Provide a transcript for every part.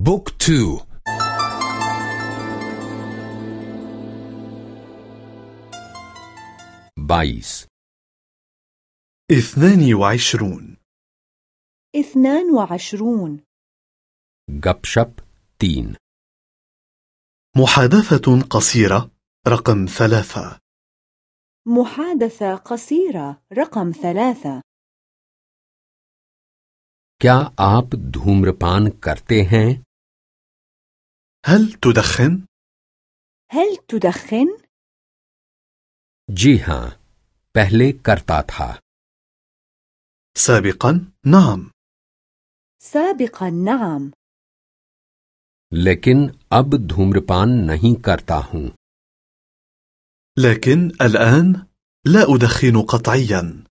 بوك تو بايس اثنان وعشرون اثنان وعشرون गपशप तीन محادثة قصيرة رقم ثلاثة محادثة قصيرة رقم ثلاثة क्या आप धूम्रपान करते हैं هل تدخن؟ هل تدخن؟ जी हाँ पहले करता था سابقا نعم سابقا نعم लेकिन अब धूम्रपान नहीं करता हूँ لكن الآن لا أدخن قطعيا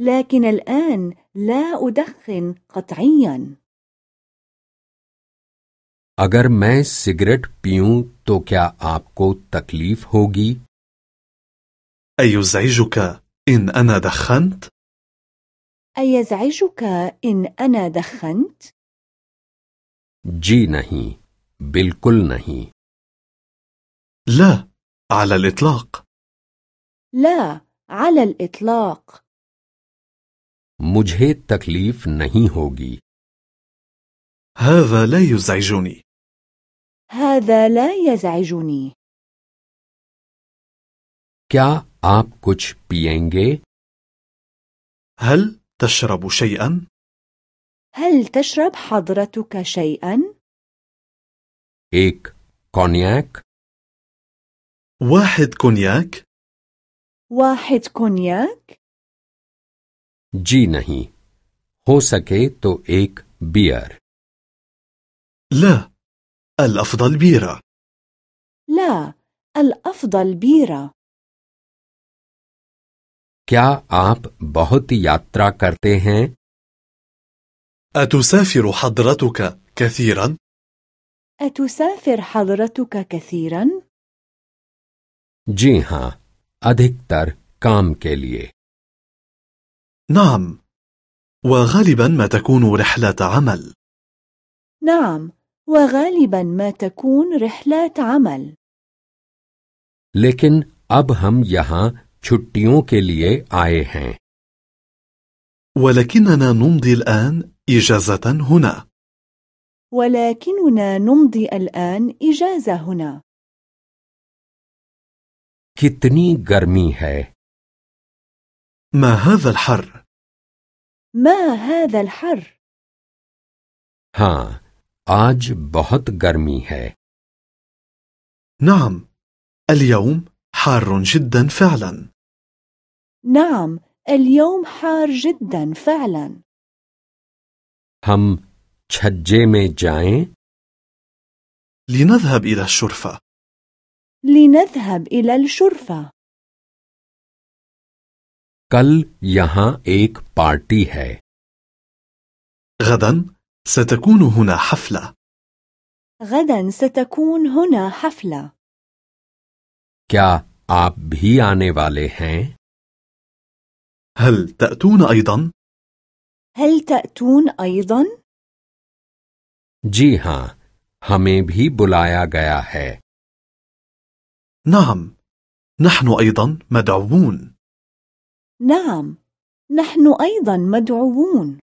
لكن الآن لا أدخن قطعيا अगर मैं सिगरेट पीऊं तो क्या आपको तकलीफ होगी أيزعجك إن أنا دخنت؟ أيزعجك إن أنا دخنت؟ जी नहीं बिल्कुल नहीं لا على الإطلاق لا على الإطلاق मुझे तकलीफ नहीं होगी هذا لا يزعجني هذا لا يزعجني क्या आप कुछ पिएंगे هل تشرب شيئا؟ هل تشرب حضرتك شيئا؟ एक कॉन्याक واحد كونياك؟ واحد كونياك؟ जी नहीं हो सके तो एक बियर لا الأفضل بيرة لا الأفضل بيرة क्या आप बहुत यात्रा करते हैं أتسافر حضرتك كثيرا؟ أتسافر حضرتك كثيرا؟ जी हाँ अधिकतर काम के लिए نعم وغالبا ما تكون رحلة عمل نعم وغالبا ما تكون رحلات عمل लेकिन अब हम यहाँ छुट्टियों के लिए आए हैं ولكننا نمضي الآن إجازة هنا ولكننا نمضي الآن إجازة هنا कितनी गर्मी है ما هذا الحر؟ ما هذا الحر؟ हाँ आज बहुत गर्मी है نعم اليوم حار جدا فعلا نعم اليوم حار جدا فعلا हम छज्जे में जाएं لنذهب إلى الشرفة لنذهب إلى الشرفة कल यहाँ एक पार्टी है غدا ستكون هنا حفلة غدا ستكون هنا حفلة क्या आप भी आने वाले हैं هل تأتون أيضا؟ هل تأتون أيضا؟ जी हाँ हमें भी बुलाया गया है نعم نحن أيضا مدعوون نعم نحن أيضا مدعوون